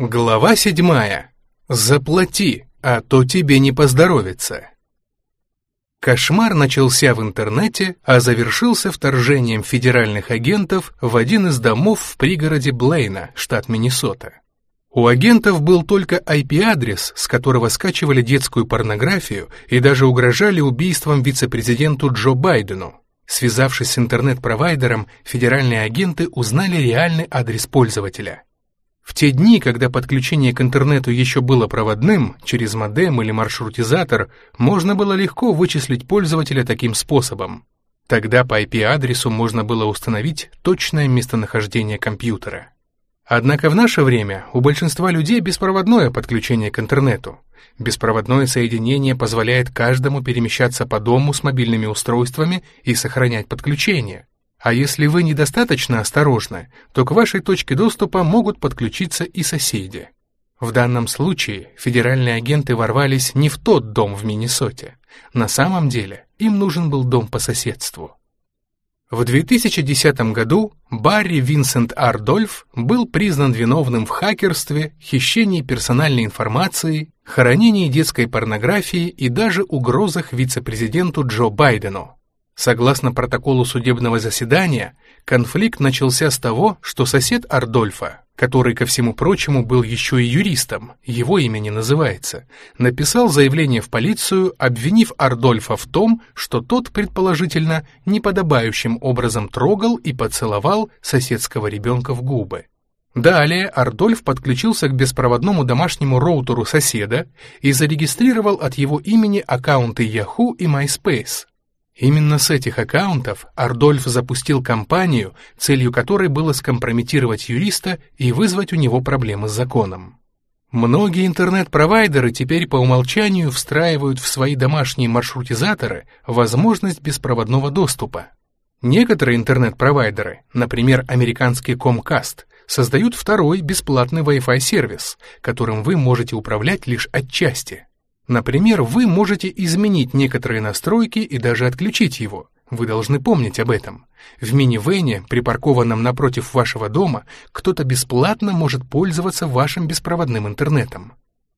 Глава седьмая. Заплати, а то тебе не поздоровится. Кошмар начался в интернете, а завершился вторжением федеральных агентов в один из домов в пригороде Блейна, штат Миннесота. У агентов был только IP-адрес, с которого скачивали детскую порнографию и даже угрожали убийством вице-президенту Джо Байдену. Связавшись с интернет-провайдером, федеральные агенты узнали реальный адрес пользователя – в те дни, когда подключение к интернету еще было проводным, через модем или маршрутизатор, можно было легко вычислить пользователя таким способом. Тогда по IP-адресу можно было установить точное местонахождение компьютера. Однако в наше время у большинства людей беспроводное подключение к интернету. Беспроводное соединение позволяет каждому перемещаться по дому с мобильными устройствами и сохранять подключение. А если вы недостаточно осторожны, то к вашей точке доступа могут подключиться и соседи. В данном случае федеральные агенты ворвались не в тот дом в Миннесоте. На самом деле им нужен был дом по соседству. В 2010 году Барри Винсент Ардольф был признан виновным в хакерстве, хищении персональной информации, хранении детской порнографии и даже угрозах вице-президенту Джо Байдену. Согласно протоколу судебного заседания, конфликт начался с того, что сосед Ардольфа, который, ко всему прочему, был еще и юристом, его имя не называется, написал заявление в полицию, обвинив Ардольфа в том, что тот, предположительно, неподобающим образом трогал и поцеловал соседского ребенка в губы. Далее Ардольф подключился к беспроводному домашнему роутеру соседа и зарегистрировал от его имени аккаунты Yahoo и MySpace, Именно с этих аккаунтов Ардольф запустил кампанию, целью которой было скомпрометировать юриста и вызвать у него проблемы с законом. Многие интернет-провайдеры теперь по умолчанию встраивают в свои домашние маршрутизаторы возможность беспроводного доступа. Некоторые интернет-провайдеры, например, американский Comcast, создают второй бесплатный Wi-Fi сервис, которым вы можете управлять лишь отчасти. Например, вы можете изменить некоторые настройки и даже отключить его. Вы должны помнить об этом. В минивэне, припаркованном напротив вашего дома, кто-то бесплатно может пользоваться вашим беспроводным интернетом.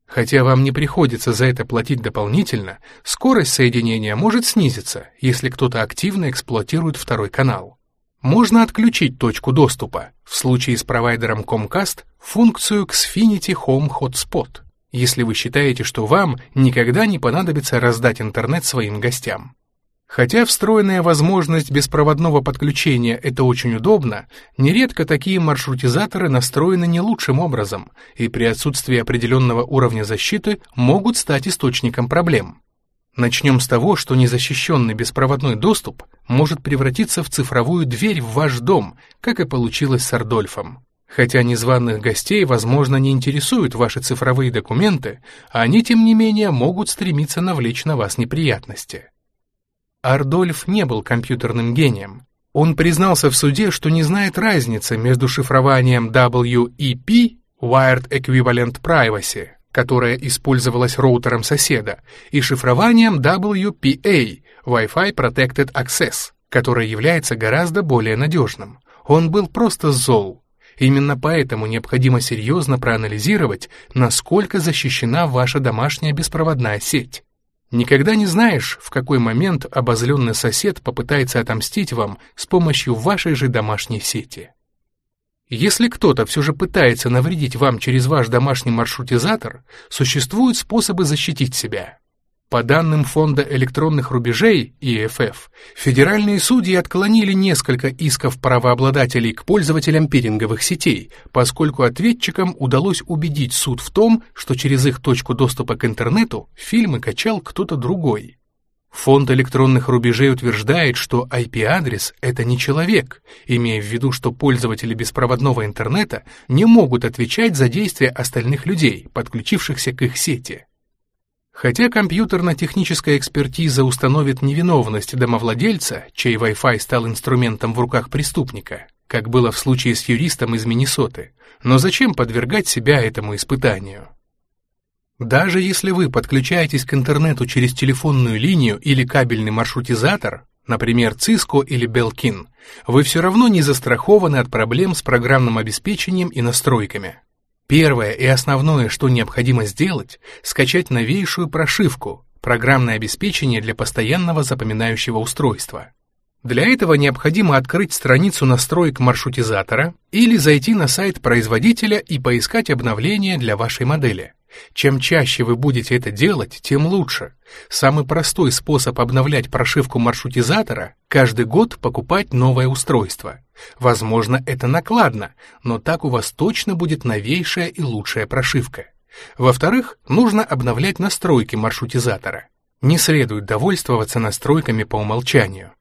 Хотя вам не приходится за это платить дополнительно, скорость соединения может снизиться, если кто-то активно эксплуатирует второй канал. Можно отключить точку доступа, в случае с провайдером Comcast, функцию Xfinity Home Hotspot – если вы считаете, что вам никогда не понадобится раздать интернет своим гостям. Хотя встроенная возможность беспроводного подключения – это очень удобно, нередко такие маршрутизаторы настроены не лучшим образом и при отсутствии определенного уровня защиты могут стать источником проблем. Начнем с того, что незащищенный беспроводной доступ может превратиться в цифровую дверь в ваш дом, как и получилось с Ардольфом. Хотя незваных гостей, возможно, не интересуют ваши цифровые документы, они, тем не менее, могут стремиться навлечь на вас неприятности. Ардольф не был компьютерным гением. Он признался в суде, что не знает разницы между шифрованием WEP, Wired Equivalent Privacy, которое использовалось роутером соседа, и шифрованием WPA, Wi-Fi Protected Access, которое является гораздо более надежным. Он был просто зол. Именно поэтому необходимо серьезно проанализировать, насколько защищена ваша домашняя беспроводная сеть. Никогда не знаешь, в какой момент обозленный сосед попытается отомстить вам с помощью вашей же домашней сети. Если кто-то все же пытается навредить вам через ваш домашний маршрутизатор, существуют способы защитить себя. По данным Фонда электронных рубежей ИФФ, федеральные судьи отклонили несколько исков правообладателей к пользователям пиринговых сетей, поскольку ответчикам удалось убедить суд в том, что через их точку доступа к интернету фильмы качал кто-то другой. Фонд электронных рубежей утверждает, что IP-адрес — это не человек, имея в виду, что пользователи беспроводного интернета не могут отвечать за действия остальных людей, подключившихся к их сети. Хотя компьютерно-техническая экспертиза установит невиновность домовладельца, чей Wi-Fi стал инструментом в руках преступника, как было в случае с юристом из Миннесоты, но зачем подвергать себя этому испытанию? Даже если вы подключаетесь к интернету через телефонную линию или кабельный маршрутизатор, например, Cisco или Belkin, вы все равно не застрахованы от проблем с программным обеспечением и настройками. Первое и основное, что необходимо сделать, скачать новейшую прошивку, программное обеспечение для постоянного запоминающего устройства. Для этого необходимо открыть страницу настроек маршрутизатора или зайти на сайт производителя и поискать обновления для вашей модели. Чем чаще вы будете это делать, тем лучше. Самый простой способ обновлять прошивку маршрутизатора – каждый год покупать новое устройство. Возможно, это накладно, но так у вас точно будет новейшая и лучшая прошивка. Во-вторых, нужно обновлять настройки маршрутизатора. Не следует довольствоваться настройками по умолчанию.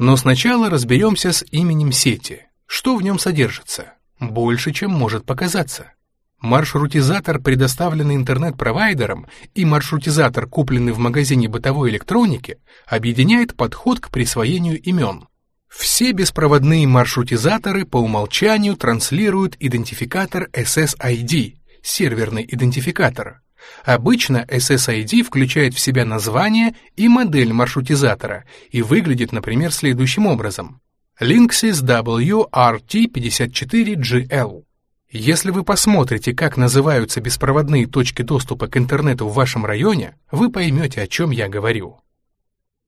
Но сначала разберемся с именем сети. Что в нем содержится? Больше, чем может показаться. Маршрутизатор, предоставленный интернет-провайдером, и маршрутизатор, купленный в магазине бытовой электроники, объединяет подход к присвоению имен. Все беспроводные маршрутизаторы по умолчанию транслируют идентификатор SSID, серверный идентификатор. Обычно SSID включает в себя название и модель маршрутизатора и выглядит, например, следующим образом. Linksys WRT54GL. Если вы посмотрите, как называются беспроводные точки доступа к интернету в вашем районе, вы поймете, о чем я говорю.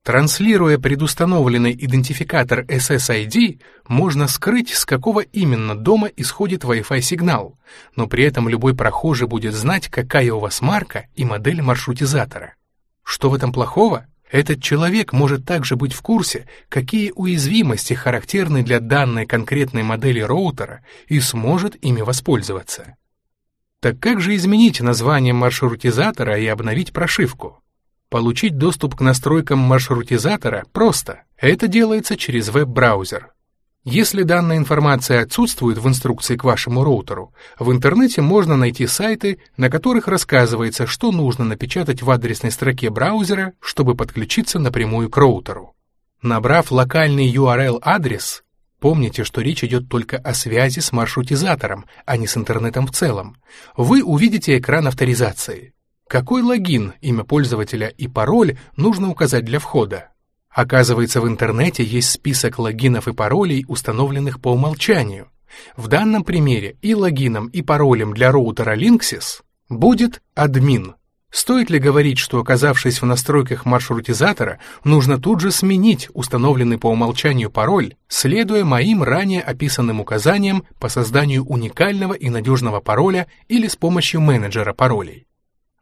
Транслируя предустановленный идентификатор SSID, можно скрыть, с какого именно дома исходит Wi-Fi сигнал, но при этом любой прохожий будет знать, какая у вас марка и модель маршрутизатора. Что в этом плохого? Этот человек может также быть в курсе, какие уязвимости характерны для данной конкретной модели роутера и сможет ими воспользоваться. Так как же изменить название маршрутизатора и обновить прошивку? Получить доступ к настройкам маршрутизатора просто. Это делается через веб-браузер. Если данная информация отсутствует в инструкции к вашему роутеру, в интернете можно найти сайты, на которых рассказывается, что нужно напечатать в адресной строке браузера, чтобы подключиться напрямую к роутеру. Набрав локальный URL-адрес, помните, что речь идет только о связи с маршрутизатором, а не с интернетом в целом, вы увидите экран авторизации. Какой логин, имя пользователя и пароль нужно указать для входа? Оказывается, в интернете есть список логинов и паролей, установленных по умолчанию. В данном примере и логином, и паролем для роутера Linksys будет админ. Стоит ли говорить, что оказавшись в настройках маршрутизатора, нужно тут же сменить установленный по умолчанию пароль, следуя моим ранее описанным указаниям по созданию уникального и надежного пароля или с помощью менеджера паролей?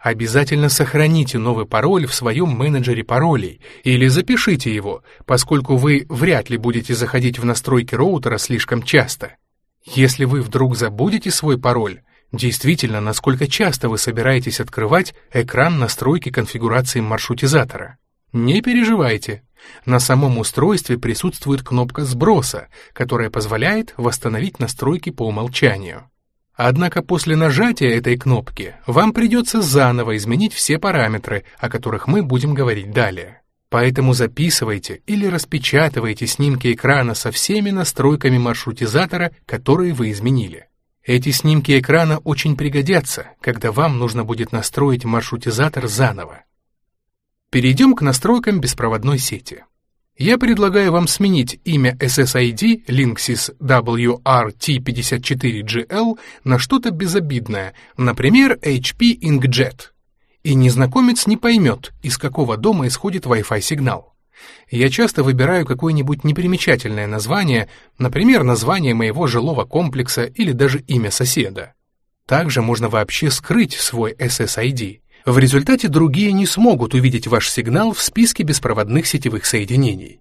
Обязательно сохраните новый пароль в своем менеджере паролей или запишите его, поскольку вы вряд ли будете заходить в настройки роутера слишком часто. Если вы вдруг забудете свой пароль, действительно, насколько часто вы собираетесь открывать экран настройки конфигурации маршрутизатора? Не переживайте. На самом устройстве присутствует кнопка сброса, которая позволяет восстановить настройки по умолчанию. Однако после нажатия этой кнопки вам придется заново изменить все параметры, о которых мы будем говорить далее. Поэтому записывайте или распечатывайте снимки экрана со всеми настройками маршрутизатора, которые вы изменили. Эти снимки экрана очень пригодятся, когда вам нужно будет настроить маршрутизатор заново. Перейдем к настройкам беспроводной сети. Я предлагаю вам сменить имя SSID Linksys WRT54GL на что-то безобидное, например, HP Inkjet. И незнакомец не поймет, из какого дома исходит Wi-Fi сигнал. Я часто выбираю какое-нибудь непримечательное название, например, название моего жилого комплекса или даже имя соседа. Также можно вообще скрыть свой SSID, в результате другие не смогут увидеть ваш сигнал в списке беспроводных сетевых соединений.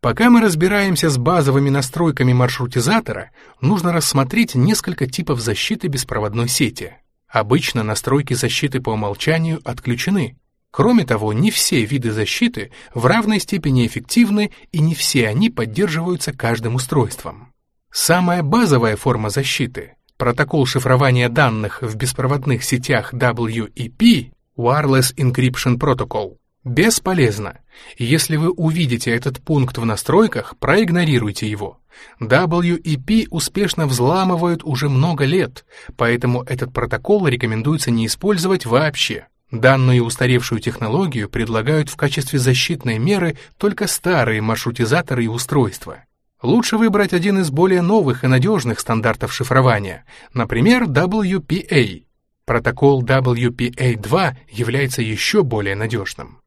Пока мы разбираемся с базовыми настройками маршрутизатора, нужно рассмотреть несколько типов защиты беспроводной сети. Обычно настройки защиты по умолчанию отключены. Кроме того, не все виды защиты в равной степени эффективны и не все они поддерживаются каждым устройством. Самая базовая форма защиты Протокол шифрования данных в беспроводных сетях WEP Wireless Encryption Protocol бесполезно. Если вы увидите этот пункт в настройках, проигнорируйте его. WEP успешно взламывают уже много лет, поэтому этот протокол рекомендуется не использовать вообще. Данную устаревшую технологию предлагают в качестве защитной меры только старые маршрутизаторы и устройства. Лучше выбрать один из более новых и надежных стандартов шифрования, например, WPA. Протокол WPA2 является еще более надежным.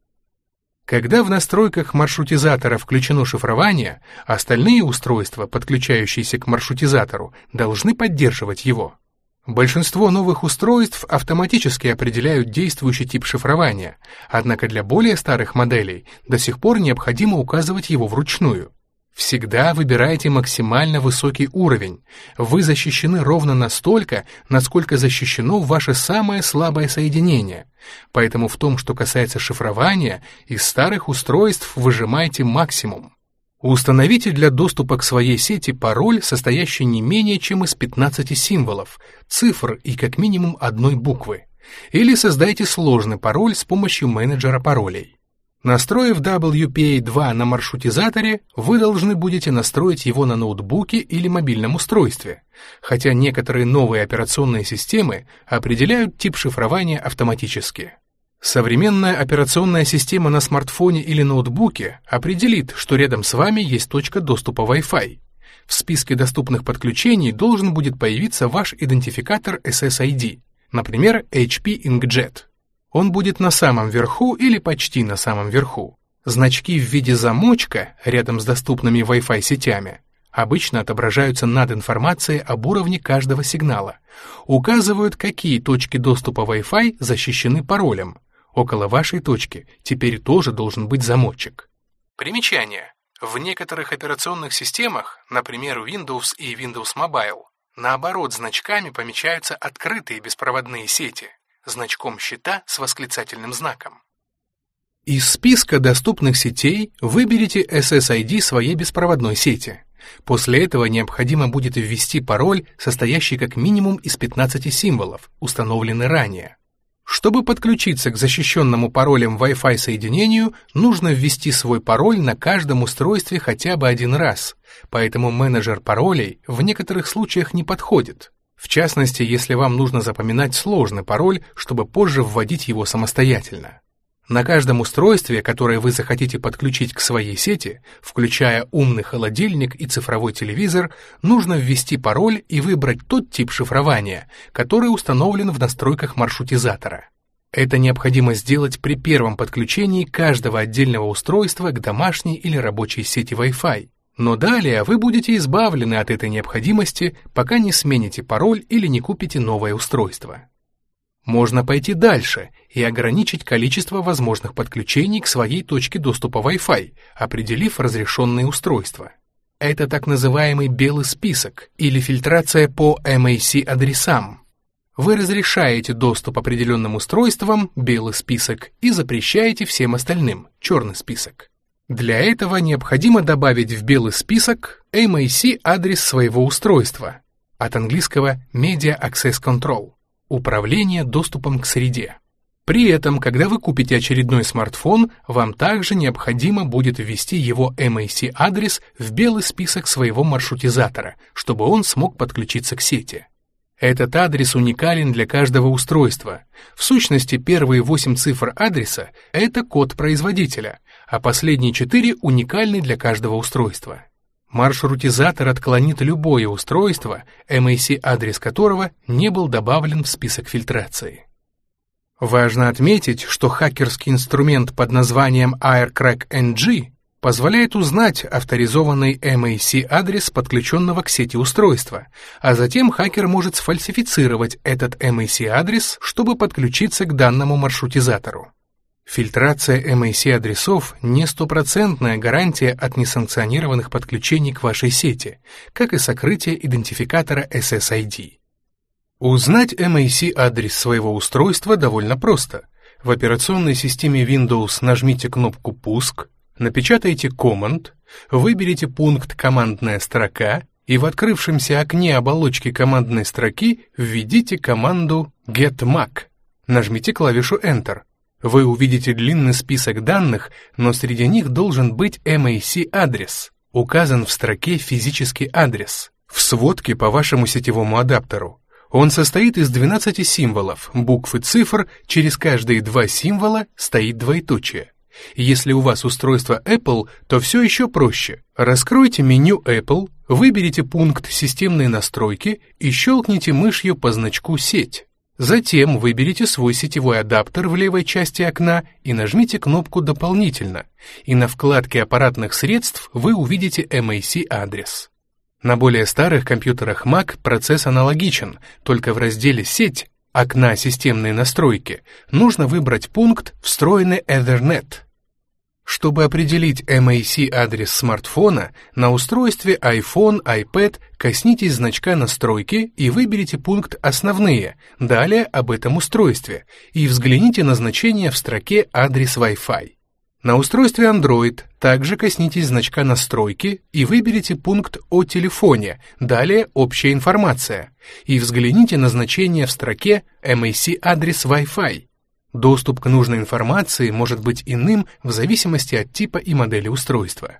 Когда в настройках маршрутизатора включено шифрование, остальные устройства, подключающиеся к маршрутизатору, должны поддерживать его. Большинство новых устройств автоматически определяют действующий тип шифрования, однако для более старых моделей до сих пор необходимо указывать его вручную. Всегда выбирайте максимально высокий уровень. Вы защищены ровно настолько, насколько защищено ваше самое слабое соединение. Поэтому в том, что касается шифрования, из старых устройств выжимайте максимум. Установите для доступа к своей сети пароль, состоящий не менее чем из 15 символов, цифр и как минимум одной буквы. Или создайте сложный пароль с помощью менеджера паролей. Настроив WPA2 на маршрутизаторе, вы должны будете настроить его на ноутбуке или мобильном устройстве, хотя некоторые новые операционные системы определяют тип шифрования автоматически. Современная операционная система на смартфоне или ноутбуке определит, что рядом с вами есть точка доступа Wi-Fi. В списке доступных подключений должен будет появиться ваш идентификатор SSID, например, HP Inkjet. Он будет на самом верху или почти на самом верху. Значки в виде замочка рядом с доступными Wi-Fi сетями обычно отображаются над информацией об уровне каждого сигнала, указывают, какие точки доступа Wi-Fi защищены паролем. Около вашей точки теперь тоже должен быть замочек. Примечание. В некоторых операционных системах, например, Windows и Windows Mobile, наоборот, значками помечаются открытые беспроводные сети – значком щита с восклицательным знаком. Из списка доступных сетей выберите SSID своей беспроводной сети. После этого необходимо будет ввести пароль, состоящий как минимум из 15 символов, установленный ранее. Чтобы подключиться к защищенному паролем Wi-Fi соединению, нужно ввести свой пароль на каждом устройстве хотя бы один раз, поэтому менеджер паролей в некоторых случаях не подходит. В частности, если вам нужно запоминать сложный пароль, чтобы позже вводить его самостоятельно. На каждом устройстве, которое вы захотите подключить к своей сети, включая умный холодильник и цифровой телевизор, нужно ввести пароль и выбрать тот тип шифрования, который установлен в настройках маршрутизатора. Это необходимо сделать при первом подключении каждого отдельного устройства к домашней или рабочей сети Wi-Fi. Но далее вы будете избавлены от этой необходимости, пока не смените пароль или не купите новое устройство. Можно пойти дальше и ограничить количество возможных подключений к своей точке доступа Wi-Fi, определив разрешенные устройства. Это так называемый белый список или фильтрация по MAC-адресам. Вы разрешаете доступ определенным устройствам, белый список, и запрещаете всем остальным, черный список. Для этого необходимо добавить в белый список MAC адрес своего устройства, от английского Media Access Control, управление доступом к среде. При этом, когда вы купите очередной смартфон, вам также необходимо будет ввести его MAC-адрес в белый список своего маршрутизатора, чтобы он смог подключиться к сети. Этот адрес уникален для каждого устройства. В сущности, первые 8 цифр адреса — это код производителя, а последние 4 уникальны для каждого устройства. Маршрутизатор отклонит любое устройство, MAC-адрес которого не был добавлен в список фильтрации. Важно отметить, что хакерский инструмент под названием AirCrack NG позволяет узнать авторизованный MAC-адрес подключенного к сети устройства, а затем хакер может сфальсифицировать этот MAC-адрес, чтобы подключиться к данному маршрутизатору. Фильтрация MAC-адресов не стопроцентная гарантия от несанкционированных подключений к вашей сети, как и сокрытие идентификатора SSID. Узнать MAC-адрес своего устройства довольно просто. В операционной системе Windows нажмите кнопку «Пуск», Напечатайте команд, выберите пункт «Командная строка» и в открывшемся окне оболочки командной строки введите команду getMac. Нажмите клавишу Enter. Вы увидите длинный список данных, но среди них должен быть MAC-адрес. Указан в строке физический адрес. В сводке по вашему сетевому адаптеру. Он состоит из 12 символов, букв и цифр, через каждые два символа стоит двоеточие. Если у вас устройство Apple, то все еще проще. Раскройте меню Apple, выберите пункт «Системные настройки» и щелкните мышью по значку «Сеть». Затем выберите свой сетевой адаптер в левой части окна и нажмите кнопку «Дополнительно», и на вкладке аппаратных средств вы увидите MAC-адрес. На более старых компьютерах Mac процесс аналогичен, только в разделе «Сеть» окна «Системные настройки» нужно выбрать пункт «Встроенный Ethernet». Чтобы определить MAC-адрес смартфона, на устройстве iPhone, iPad коснитесь значка «Настройки» и выберите пункт «Основные», далее об этом устройстве, и взгляните на значение в строке «Адрес Wi-Fi». На устройстве Android также коснитесь значка «Настройки» и выберите пункт «О телефоне», далее «Общая информация», и взгляните на значение в строке «MAC-адрес Wi-Fi». Доступ к нужной информации может быть иным в зависимости от типа и модели устройства.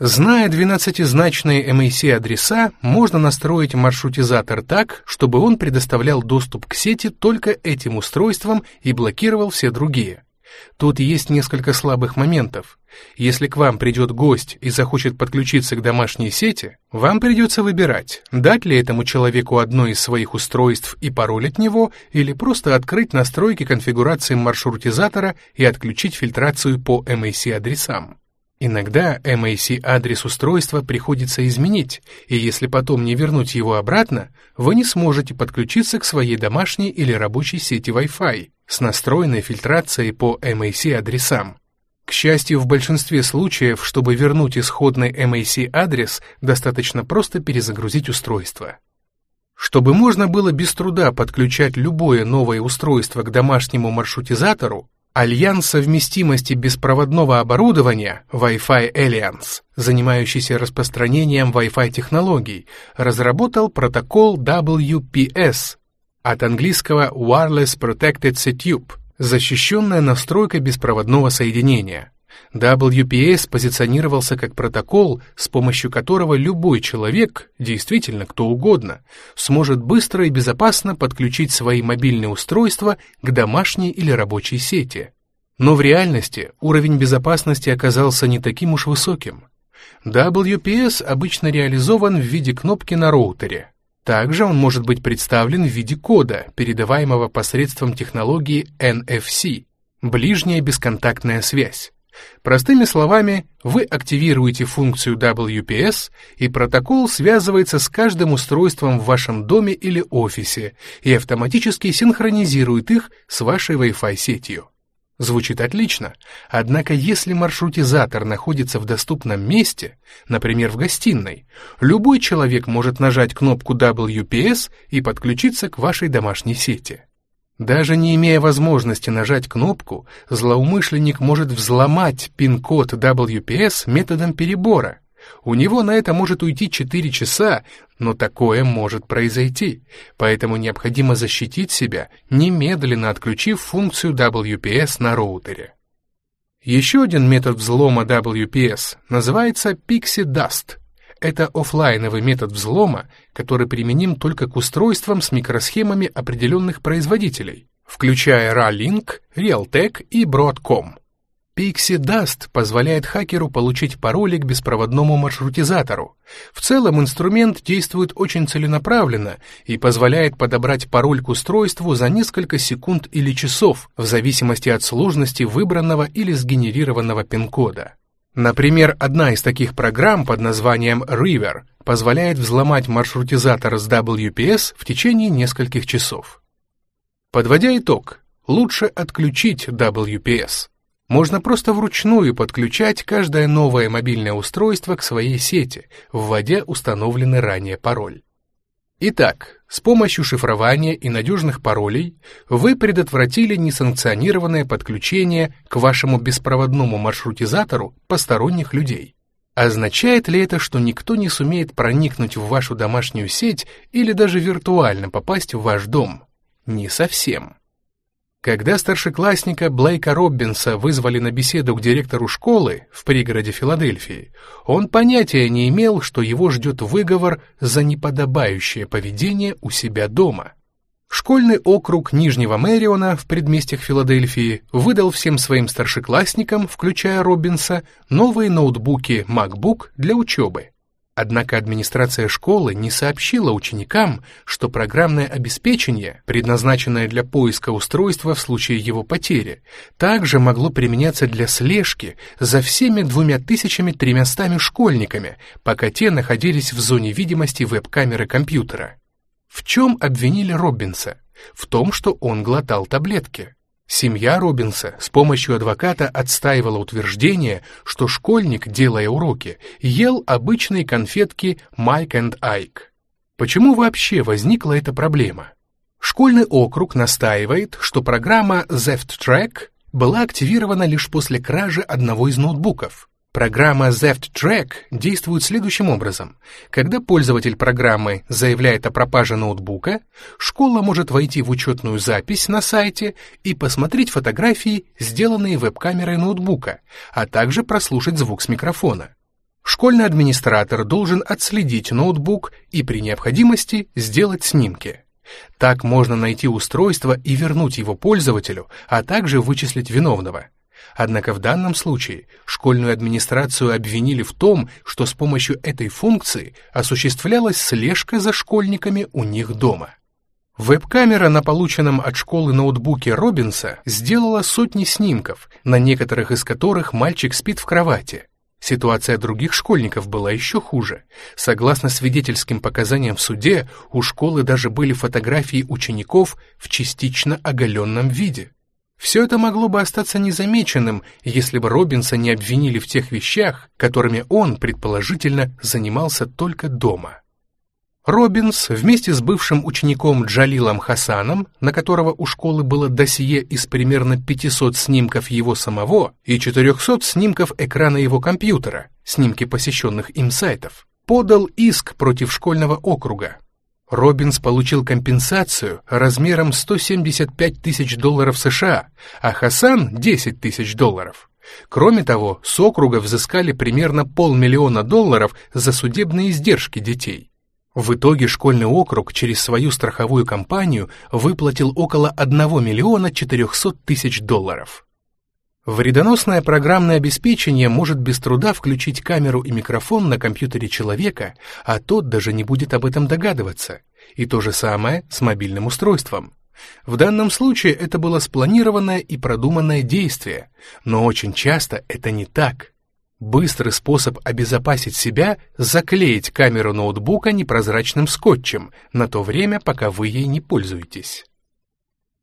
Зная 12-значные MAC-адреса, можно настроить маршрутизатор так, чтобы он предоставлял доступ к сети только этим устройствам и блокировал все другие. Тут есть несколько слабых моментов. Если к вам придет гость и захочет подключиться к домашней сети, вам придется выбирать, дать ли этому человеку одно из своих устройств и пароль от него, или просто открыть настройки конфигурации маршрутизатора и отключить фильтрацию по MAC-адресам. Иногда MAC-адрес устройства приходится изменить, и если потом не вернуть его обратно, вы не сможете подключиться к своей домашней или рабочей сети Wi-Fi с настроенной фильтрацией по MAC-адресам. К счастью, в большинстве случаев, чтобы вернуть исходный MAC-адрес, достаточно просто перезагрузить устройство. Чтобы можно было без труда подключать любое новое устройство к домашнему маршрутизатору, Альянс совместимости беспроводного оборудования Wi-Fi Alliance, занимающийся распространением Wi-Fi технологий, разработал протокол WPS от английского Wireless Protected Setube, защищенная настройка беспроводного соединения. WPS позиционировался как протокол, с помощью которого любой человек, действительно кто угодно, сможет быстро и безопасно подключить свои мобильные устройства к домашней или рабочей сети. Но в реальности уровень безопасности оказался не таким уж высоким. WPS обычно реализован в виде кнопки на роутере. Также он может быть представлен в виде кода, передаваемого посредством технологии NFC – ближняя бесконтактная связь. Простыми словами, вы активируете функцию WPS, и протокол связывается с каждым устройством в вашем доме или офисе и автоматически синхронизирует их с вашей Wi-Fi сетью. Звучит отлично, однако если маршрутизатор находится в доступном месте, например, в гостиной, любой человек может нажать кнопку WPS и подключиться к вашей домашней сети. Даже не имея возможности нажать кнопку, злоумышленник может взломать пин-код WPS методом перебора. У него на это может уйти 4 часа, но такое может произойти, поэтому необходимо защитить себя, немедленно отключив функцию WPS на роутере. Еще один метод взлома WPS называется Pixie Dust — это офлайновый метод взлома, который применим только к устройствам с микросхемами определенных производителей, включая Ralink, Realtek и Broadcom. Pixie Dust позволяет хакеру получить пароли к беспроводному маршрутизатору. В целом инструмент действует очень целенаправленно и позволяет подобрать пароль к устройству за несколько секунд или часов, в зависимости от сложности выбранного или сгенерированного пин-кода. Например, одна из таких программ под названием River позволяет взломать маршрутизатор с WPS в течение нескольких часов. Подводя итог, лучше отключить WPS. Можно просто вручную подключать каждое новое мобильное устройство к своей сети, вводя установленный ранее пароль. Итак, с помощью шифрования и надежных паролей вы предотвратили несанкционированное подключение к вашему беспроводному маршрутизатору посторонних людей. Означает ли это, что никто не сумеет проникнуть в вашу домашнюю сеть или даже виртуально попасть в ваш дом? Не совсем. Когда старшеклассника Блейка Роббинса вызвали на беседу к директору школы в пригороде Филадельфии, он понятия не имел, что его ждет выговор за неподобающее поведение у себя дома. Школьный округ Нижнего Мэриона в предместьях Филадельфии выдал всем своим старшеклассникам, включая Робинса, новые ноутбуки MacBook для учебы. Однако администрация школы не сообщила ученикам, что программное обеспечение, предназначенное для поиска устройства в случае его потери, также могло применяться для слежки за всеми двумя тысячами тремястами школьниками, пока те находились в зоне видимости веб-камеры компьютера. В чем обвинили Робинса? В том, что он глотал таблетки. Семья Робинса с помощью адвоката отстаивала утверждение, что школьник, делая уроки, ел обычные конфетки Майк энд Айк. Почему вообще возникла эта проблема? Школьный округ настаивает, что программа Zeft Track была активирована лишь после кражи одного из ноутбуков. Программа Zeft Track действует следующим образом. Когда пользователь программы заявляет о пропаже ноутбука, школа может войти в учетную запись на сайте и посмотреть фотографии, сделанные веб-камерой ноутбука, а также прослушать звук с микрофона. Школьный администратор должен отследить ноутбук и при необходимости сделать снимки. Так можно найти устройство и вернуть его пользователю, а также вычислить виновного. Однако в данном случае школьную администрацию обвинили в том, что с помощью этой функции осуществлялась слежка за школьниками у них дома. Веб-камера на полученном от школы ноутбуке Робинса сделала сотни снимков, на некоторых из которых мальчик спит в кровати. Ситуация других школьников была еще хуже. Согласно свидетельским показаниям в суде, у школы даже были фотографии учеников в частично оголенном виде. Все это могло бы остаться незамеченным, если бы Робинса не обвинили в тех вещах, которыми он, предположительно, занимался только дома. Робинс вместе с бывшим учеником Джалилом Хасаном, на которого у школы было досье из примерно 500 снимков его самого и 400 снимков экрана его компьютера, снимки посещенных им сайтов, подал иск против школьного округа, Робинс получил компенсацию размером 175 тысяч долларов США, а Хасан — 10 тысяч долларов. Кроме того, с округа взыскали примерно полмиллиона долларов за судебные издержки детей. В итоге школьный округ через свою страховую компанию выплатил около 1 миллиона 400 тысяч долларов. Вредоносное программное обеспечение может без труда включить камеру и микрофон на компьютере человека, а тот даже не будет об этом догадываться. И то же самое с мобильным устройством. В данном случае это было спланированное и продуманное действие, но очень часто это не так. Быстрый способ обезопасить себя – заклеить камеру ноутбука непрозрачным скотчем на то время, пока вы ей не пользуетесь.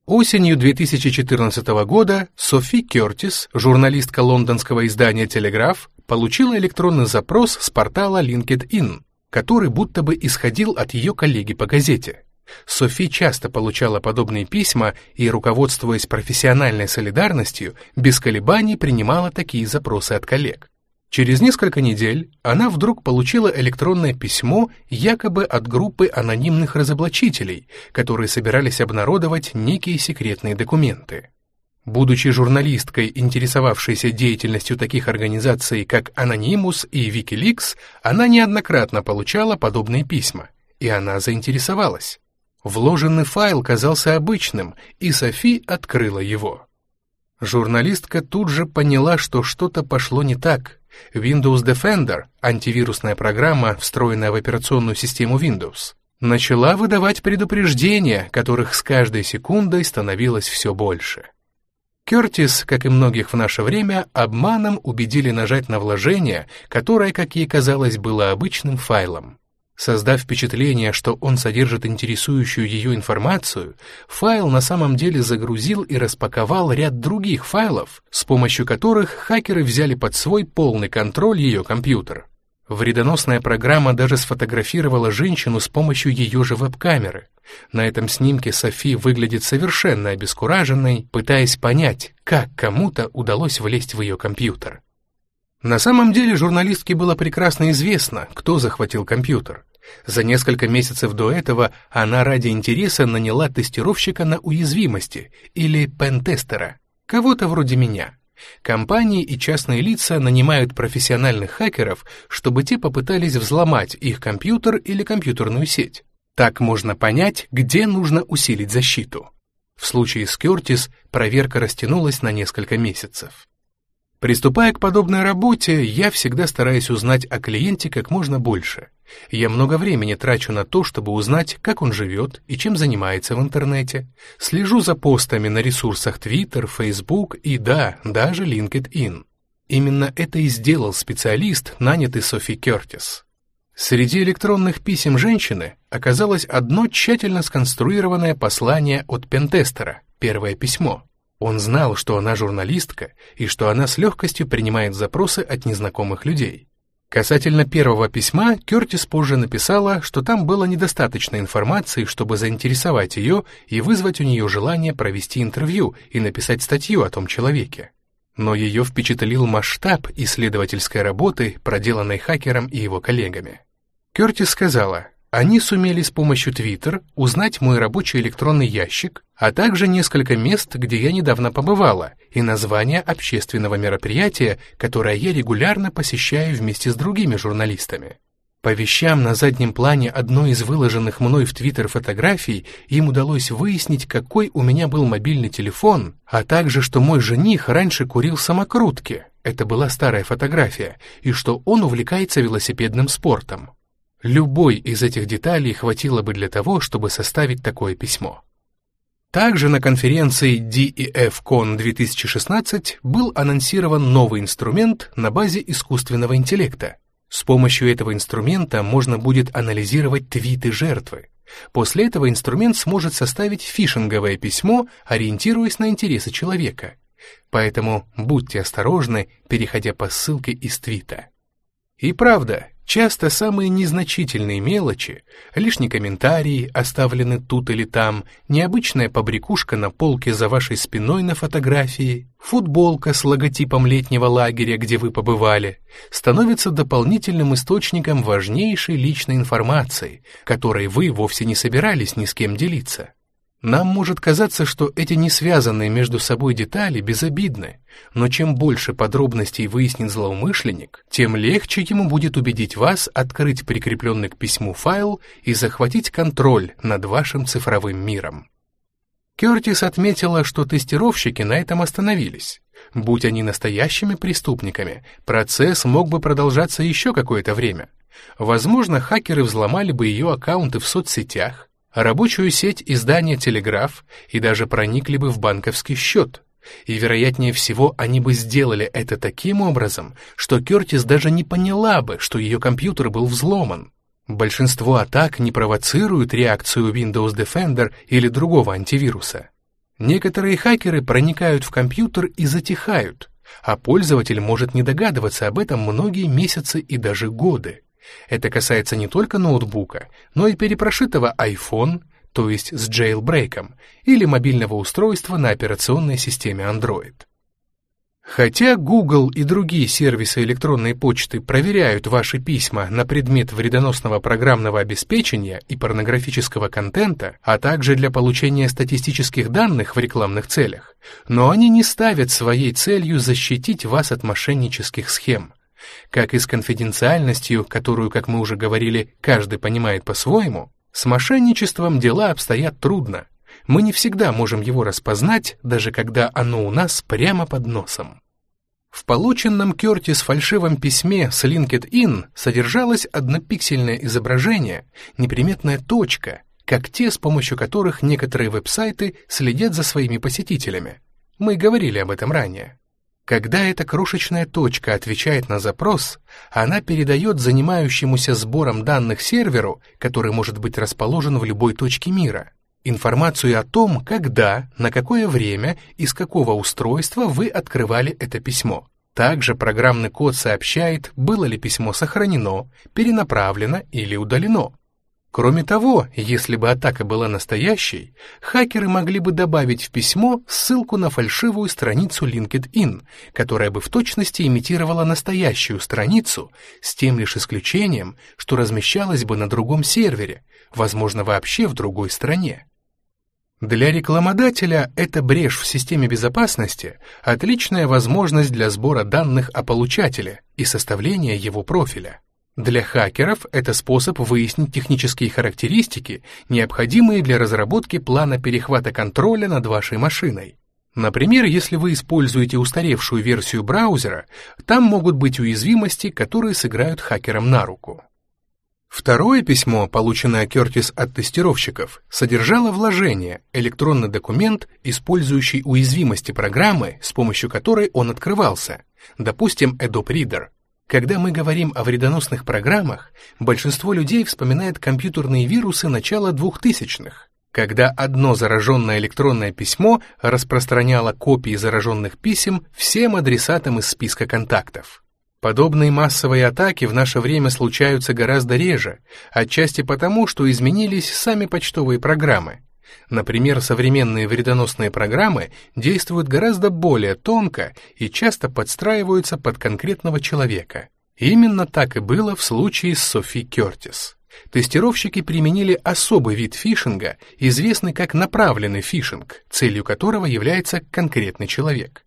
Осенью 2014 года Софи Кертис, журналистка лондонского издания «Телеграф», получила электронный запрос с портала LinkedIn, который будто бы исходил от ее коллеги по газете. Софи часто получала подобные письма и, руководствуясь профессиональной солидарностью, без колебаний принимала такие запросы от коллег. Через несколько недель она вдруг получила электронное письмо якобы от группы анонимных разоблачителей, которые собирались обнародовать некие секретные документы. Будучи журналисткой, интересовавшейся деятельностью таких организаций, как Anonymous и Wikileaks, она неоднократно получала подобные письма, и она заинтересовалась. Вложенный файл казался обычным, и Софи открыла его. Журналистка тут же поняла, что что-то пошло не так, Windows Defender, антивирусная программа, встроенная в операционную систему Windows, начала выдавать предупреждения, которых с каждой секундой становилось все больше. Кертис, как и многих в наше время, обманом убедили нажать на вложение, которое, как ей казалось, было обычным файлом. Создав впечатление, что он содержит интересующую ее информацию, файл на самом деле загрузил и распаковал ряд других файлов, с помощью которых хакеры взяли под свой полный контроль ее компьютер. Вредоносная программа даже сфотографировала женщину с помощью ее же веб-камеры. На этом снимке Софи выглядит совершенно обескураженной, пытаясь понять, как кому-то удалось влезть в ее компьютер. На самом деле журналистке было прекрасно известно, кто захватил компьютер. За несколько месяцев до этого она ради интереса наняла тестировщика на уязвимости или пентестера, кого-то вроде меня. Компании и частные лица нанимают профессиональных хакеров, чтобы те попытались взломать их компьютер или компьютерную сеть. Так можно понять, где нужно усилить защиту. В случае с Кертис проверка растянулась на несколько месяцев. Приступая к подобной работе, я всегда стараюсь узнать о клиенте как можно больше. Я много времени трачу на то, чтобы узнать, как он живет и чем занимается в интернете. Слежу за постами на ресурсах Twitter, Facebook и, да, даже LinkedIn. Именно это и сделал специалист, нанятый Софи Кертис. Среди электронных писем женщины оказалось одно тщательно сконструированное послание от пентестера, первое письмо. Он знал, что она журналистка и что она с легкостью принимает запросы от незнакомых людей. Касательно первого письма, Кертис позже написала, что там было недостаточно информации, чтобы заинтересовать ее и вызвать у нее желание провести интервью и написать статью о том человеке. Но ее впечатлил масштаб исследовательской работы, проделанной хакером и его коллегами. Кертис сказала, они сумели с помощью Twitter узнать мой рабочий электронный ящик, а также несколько мест, где я недавно побывала, и название общественного мероприятия, которое я регулярно посещаю вместе с другими журналистами. По вещам на заднем плане одной из выложенных мной в Твиттер фотографий им удалось выяснить, какой у меня был мобильный телефон, а также, что мой жених раньше курил самокрутки, это была старая фотография, и что он увлекается велосипедным спортом. Любой из этих деталей хватило бы для того, чтобы составить такое письмо. Также на конференции DEF-CON 2016 был анонсирован новый инструмент на базе искусственного интеллекта. С помощью этого инструмента можно будет анализировать твиты жертвы. После этого инструмент сможет составить фишинговое письмо, ориентируясь на интересы человека. Поэтому будьте осторожны, переходя по ссылке из твита. И правда, часто самые незначительные мелочи, лишний комментарий, оставленный тут или там, необычная побрякушка на полке за вашей спиной на фотографии, футболка с логотипом летнего лагеря, где вы побывали, становятся дополнительным источником важнейшей личной информации, которой вы вовсе не собирались ни с кем делиться. Нам может казаться, что эти не связанные между собой детали безобидны, но чем больше подробностей выяснит злоумышленник, тем легче ему будет убедить вас открыть прикрепленный к письму файл и захватить контроль над вашим цифровым миром. Кертис отметила, что тестировщики на этом остановились. Будь они настоящими преступниками, процесс мог бы продолжаться еще какое-то время. Возможно, хакеры взломали бы ее аккаунты в соцсетях, рабочую сеть издания «Телеграф» и даже проникли бы в банковский счет. И, вероятнее всего, они бы сделали это таким образом, что Кертис даже не поняла бы, что ее компьютер был взломан. Большинство атак не провоцируют реакцию Windows Defender или другого антивируса. Некоторые хакеры проникают в компьютер и затихают, а пользователь может не догадываться об этом многие месяцы и даже годы. Это касается не только ноутбука, но и перепрошитого iPhone, то есть с джейлбрейком, или мобильного устройства на операционной системе Android. Хотя Google и другие сервисы электронной почты проверяют ваши письма на предмет вредоносного программного обеспечения и порнографического контента, а также для получения статистических данных в рекламных целях, но они не ставят своей целью защитить вас от мошеннических схем. Как и с конфиденциальностью, которую, как мы уже говорили, каждый понимает по-своему, с мошенничеством дела обстоят трудно. Мы не всегда можем его распознать, даже когда оно у нас прямо под носом. В полученном Кертис фальшивом письме с LinkedIn содержалось однопиксельное изображение, неприметная точка, как те, с помощью которых некоторые веб-сайты следят за своими посетителями. Мы говорили об этом ранее. Когда эта крошечная точка отвечает на запрос, она передает занимающемуся сбором данных серверу, который может быть расположен в любой точке мира, информацию о том, когда, на какое время и с какого устройства вы открывали это письмо. Также программный код сообщает, было ли письмо сохранено, перенаправлено или удалено. Кроме того, если бы атака была настоящей, хакеры могли бы добавить в письмо ссылку на фальшивую страницу LinkedIn, которая бы в точности имитировала настоящую страницу, с тем лишь исключением, что размещалась бы на другом сервере, возможно, вообще в другой стране. Для рекламодателя эта брешь в системе безопасности – отличная возможность для сбора данных о получателе и составления его профиля. Для хакеров это способ выяснить технические характеристики, необходимые для разработки плана перехвата контроля над вашей машиной. Например, если вы используете устаревшую версию браузера, там могут быть уязвимости, которые сыграют хакерам на руку. Второе письмо, полученное Кертис от тестировщиков, содержало вложение, электронный документ, использующий уязвимости программы, с помощью которой он открывался, допустим, Adobe Reader. Когда мы говорим о вредоносных программах, большинство людей вспоминает компьютерные вирусы начала 2000-х, когда одно зараженное электронное письмо распространяло копии зараженных писем всем адресатам из списка контактов. Подобные массовые атаки в наше время случаются гораздо реже, отчасти потому, что изменились сами почтовые программы. Например, современные вредоносные программы действуют гораздо более тонко и часто подстраиваются под конкретного человека. Именно так и было в случае с Софи Кертис. Тестировщики применили особый вид фишинга, известный как направленный фишинг, целью которого является конкретный человек.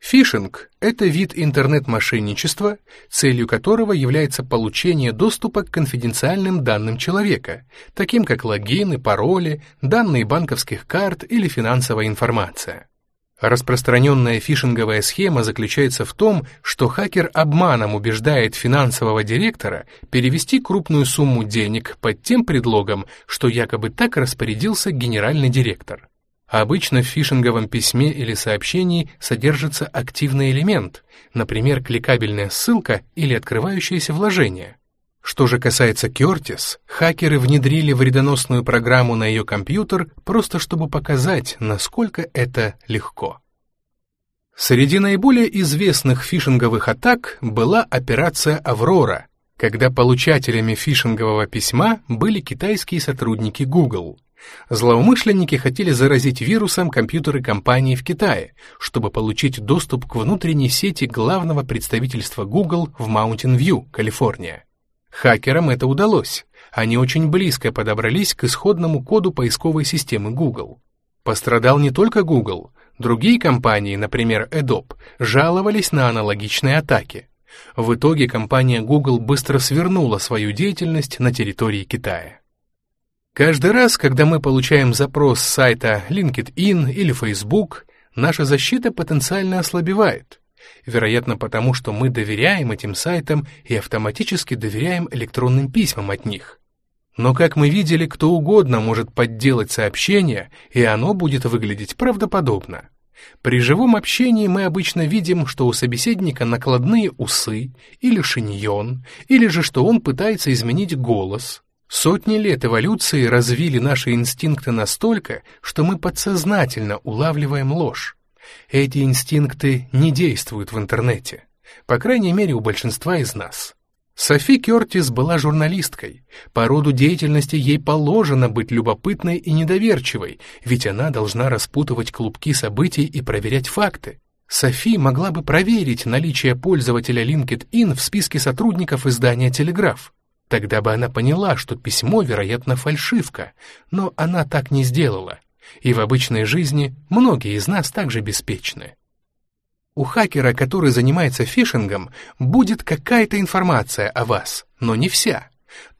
Фишинг — это вид интернет-мошенничества, целью которого является получение доступа к конфиденциальным данным человека, таким как логины, пароли, данные банковских карт или финансовая информация. Распространенная фишинговая схема заключается в том, что хакер обманом убеждает финансового директора перевести крупную сумму денег под тем предлогом, что якобы так распорядился генеральный директор. Обычно в фишинговом письме или сообщении содержится активный элемент, например, кликабельная ссылка или открывающееся вложение. Что же касается Кертис, хакеры внедрили вредоносную программу на ее компьютер просто чтобы показать, насколько это легко. Среди наиболее известных фишинговых атак была операция «Аврора», когда получателями фишингового письма были китайские сотрудники Google. Злоумышленники хотели заразить вирусом компьютеры компании в Китае, чтобы получить доступ к внутренней сети главного представительства Google в Маунтин-Вью, Калифорния. Хакерам это удалось. Они очень близко подобрались к исходному коду поисковой системы Google. Пострадал не только Google. Другие компании, например, Adobe, жаловались на аналогичные атаки. В итоге компания Google быстро свернула свою деятельность на территории Китая. Каждый раз, когда мы получаем запрос с сайта LinkedIn или Facebook, наша защита потенциально ослабевает. Вероятно, потому что мы доверяем этим сайтам и автоматически доверяем электронным письмам от них. Но, как мы видели, кто угодно может подделать сообщение, и оно будет выглядеть правдоподобно. При живом общении мы обычно видим, что у собеседника накладные усы, или шиньон, или же что он пытается изменить голос. Сотни лет эволюции развили наши инстинкты настолько, что мы подсознательно улавливаем ложь. Эти инстинкты не действуют в интернете, по крайней мере у большинства из нас. Софи Кертис была журналисткой. По роду деятельности ей положено быть любопытной и недоверчивой, ведь она должна распутывать клубки событий и проверять факты. Софи могла бы проверить наличие пользователя LinkedIn в списке сотрудников издания «Телеграф». Тогда бы она поняла, что письмо, вероятно, фальшивка, но она так не сделала и в обычной жизни многие из нас также беспечны. У хакера, который занимается фишингом, будет какая-то информация о вас, но не вся.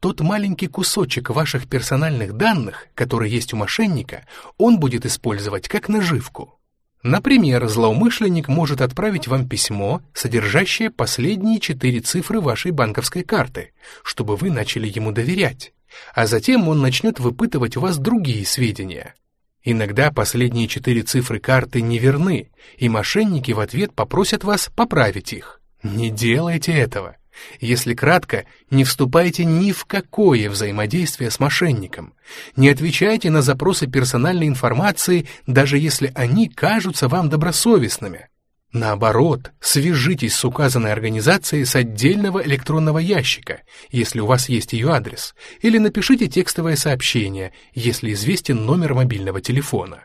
Тот маленький кусочек ваших персональных данных, который есть у мошенника, он будет использовать как наживку. Например, злоумышленник может отправить вам письмо, содержащее последние четыре цифры вашей банковской карты, чтобы вы начали ему доверять, а затем он начнет выпытывать у вас другие сведения. Иногда последние четыре цифры карты не верны, и мошенники в ответ попросят вас поправить их. Не делайте этого. Если кратко, не вступайте ни в какое взаимодействие с мошенником. Не отвечайте на запросы персональной информации, даже если они кажутся вам добросовестными. Наоборот, свяжитесь с указанной организацией с отдельного электронного ящика, если у вас есть ее адрес, или напишите текстовое сообщение, если известен номер мобильного телефона.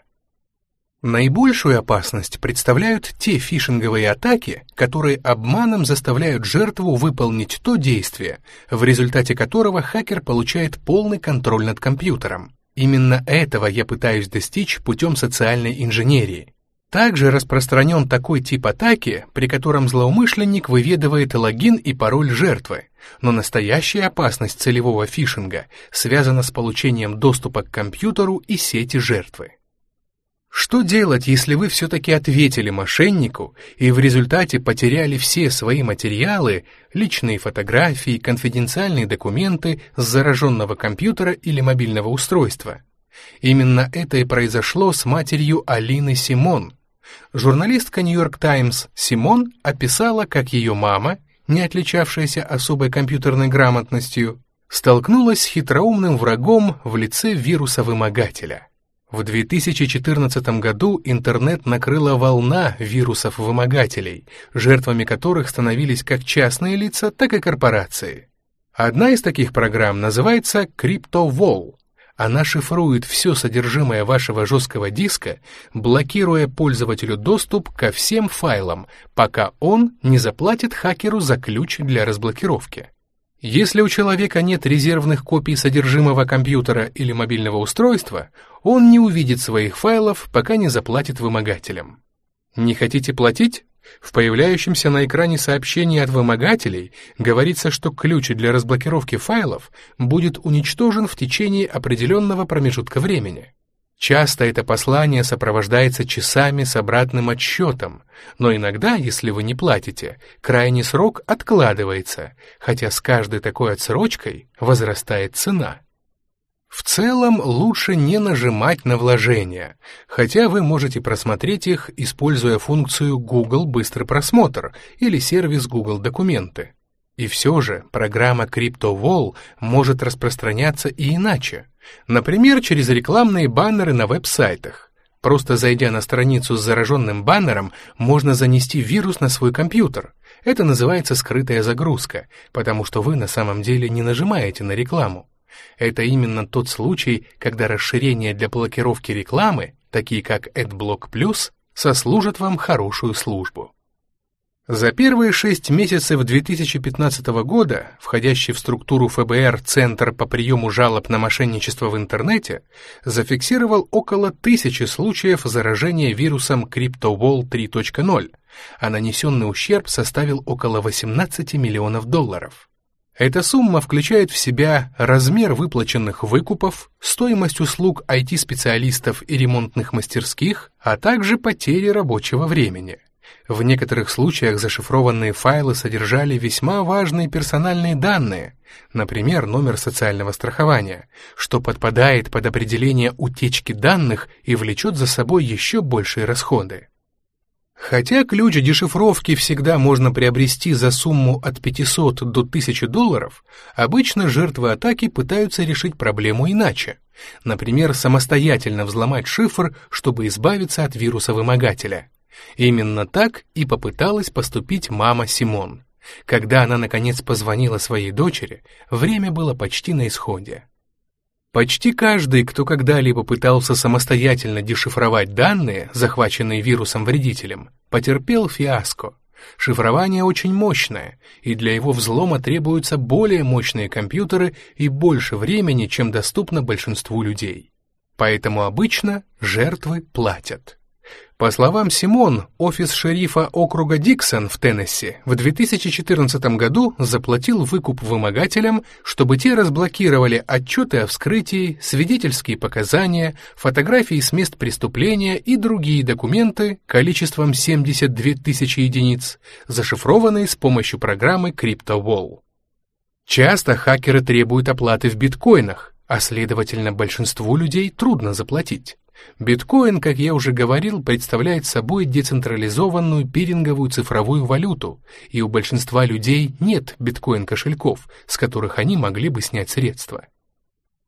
Наибольшую опасность представляют те фишинговые атаки, которые обманом заставляют жертву выполнить то действие, в результате которого хакер получает полный контроль над компьютером. Именно этого я пытаюсь достичь путем социальной инженерии. Также распространен такой тип атаки, при котором злоумышленник выведывает логин и пароль жертвы, но настоящая опасность целевого фишинга связана с получением доступа к компьютеру и сети жертвы. Что делать, если вы все-таки ответили мошеннику и в результате потеряли все свои материалы, личные фотографии, конфиденциальные документы с зараженного компьютера или мобильного устройства? Именно это и произошло с матерью Алины Симон. Журналистка «Нью-Йорк Таймс» Симон описала, как ее мама, не отличавшаяся особой компьютерной грамотностью, столкнулась с хитроумным врагом в лице вируса-вымогателя. В 2014 году интернет накрыла волна вирусов-вымогателей, жертвами которых становились как частные лица, так и корпорации. Одна из таких программ называется CryptoWall. Она шифрует все содержимое вашего жесткого диска, блокируя пользователю доступ ко всем файлам, пока он не заплатит хакеру за ключ для разблокировки. Если у человека нет резервных копий содержимого компьютера или мобильного устройства, он не увидит своих файлов, пока не заплатит вымогателям. Не хотите платить? В появляющемся на экране сообщении от вымогателей говорится, что ключ для разблокировки файлов будет уничтожен в течение определенного промежутка времени. Часто это послание сопровождается часами с обратным отсчетом, но иногда, если вы не платите, крайний срок откладывается, хотя с каждой такой отсрочкой возрастает цена. В целом лучше не нажимать на вложения, хотя вы можете просмотреть их, используя функцию Google Быстрый просмотр или сервис Google Документы. И все же программа CryptoWall может распространяться и иначе. Например, через рекламные баннеры на веб-сайтах. Просто зайдя на страницу с зараженным баннером, можно занести вирус на свой компьютер. Это называется скрытая загрузка, потому что вы на самом деле не нажимаете на рекламу. Это именно тот случай, когда расширения для блокировки рекламы, такие как AdBlock сослужат вам хорошую службу. За первые шесть месяцев 2015 года, входящий в структуру ФБР Центр по приему жалоб на мошенничество в интернете, зафиксировал около тысячи случаев заражения вирусом CryptoWall 3.0, а нанесенный ущерб составил около 18 миллионов долларов. Эта сумма включает в себя размер выплаченных выкупов, стоимость услуг IT-специалистов и ремонтных мастерских, а также потери рабочего времени. В некоторых случаях зашифрованные файлы содержали весьма важные персональные данные, например, номер социального страхования, что подпадает под определение утечки данных и влечет за собой еще большие расходы. Хотя ключ дешифровки всегда можно приобрести за сумму от 500 до 1000 долларов, обычно жертвы атаки пытаются решить проблему иначе. Например, самостоятельно взломать шифр, чтобы избавиться от вируса-вымогателя. Именно так и попыталась поступить мама Симон. Когда она наконец позвонила своей дочери, время было почти на исходе. Почти каждый, кто когда-либо пытался самостоятельно дешифровать данные, захваченные вирусом-вредителем, потерпел фиаско. Шифрование очень мощное, и для его взлома требуются более мощные компьютеры и больше времени, чем доступно большинству людей. Поэтому обычно жертвы платят. По словам Симон, офис шерифа округа Диксон в Теннесси в 2014 году заплатил выкуп вымогателям, чтобы те разблокировали отчеты о вскрытии, свидетельские показания, фотографии с мест преступления и другие документы количеством 72 тысячи единиц, зашифрованные с помощью программы CryptoWall. Часто хакеры требуют оплаты в биткоинах, а следовательно большинству людей трудно заплатить. Биткоин, как я уже говорил, представляет собой децентрализованную пиринговую цифровую валюту, и у большинства людей нет биткоин-кошельков, с которых они могли бы снять средства.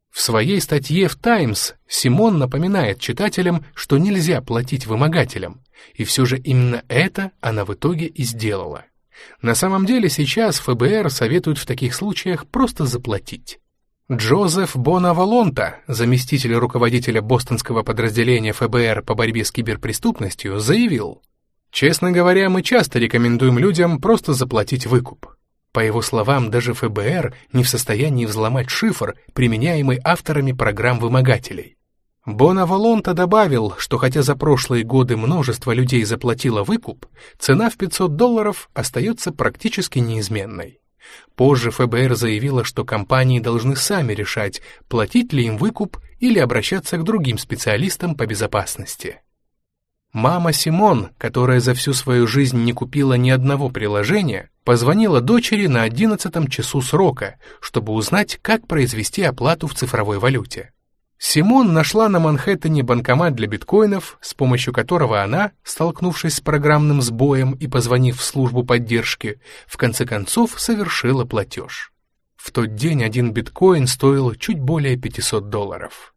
В своей статье в «Таймс» Симон напоминает читателям, что нельзя платить вымогателям, и все же именно это она в итоге и сделала. На самом деле сейчас ФБР советует в таких случаях просто заплатить. Джозеф Бонавалонта, заместитель руководителя бостонского подразделения ФБР по борьбе с киберпреступностью, заявил, «Честно говоря, мы часто рекомендуем людям просто заплатить выкуп». По его словам, даже ФБР не в состоянии взломать шифр, применяемый авторами программ-вымогателей. Бонавалонта добавил, что хотя за прошлые годы множество людей заплатило выкуп, цена в 500 долларов остается практически неизменной. Позже ФБР заявило, что компании должны сами решать, платить ли им выкуп или обращаться к другим специалистам по безопасности. Мама Симон, которая за всю свою жизнь не купила ни одного приложения, позвонила дочери на 11 часу срока, чтобы узнать, как произвести оплату в цифровой валюте. Симон нашла на Манхэттене банкомат для биткоинов, с помощью которого она, столкнувшись с программным сбоем и позвонив в службу поддержки, в конце концов совершила платеж. В тот день один биткоин стоил чуть более 500 долларов.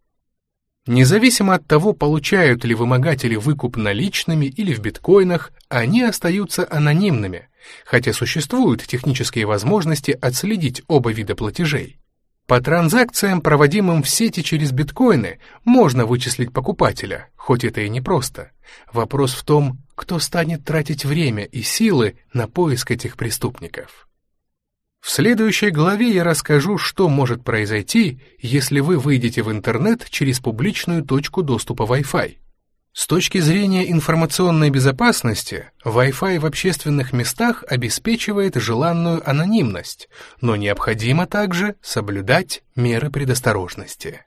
Независимо от того, получают ли вымогатели выкуп наличными или в биткоинах, они остаются анонимными, хотя существуют технические возможности отследить оба вида платежей. По транзакциям, проводимым в сети через биткоины, можно вычислить покупателя, хоть это и непросто. Вопрос в том, кто станет тратить время и силы на поиск этих преступников. В следующей главе я расскажу, что может произойти, если вы выйдете в интернет через публичную точку доступа Wi-Fi. С точки зрения информационной безопасности, Wi-Fi в общественных местах обеспечивает желанную анонимность, но необходимо также соблюдать меры предосторожности.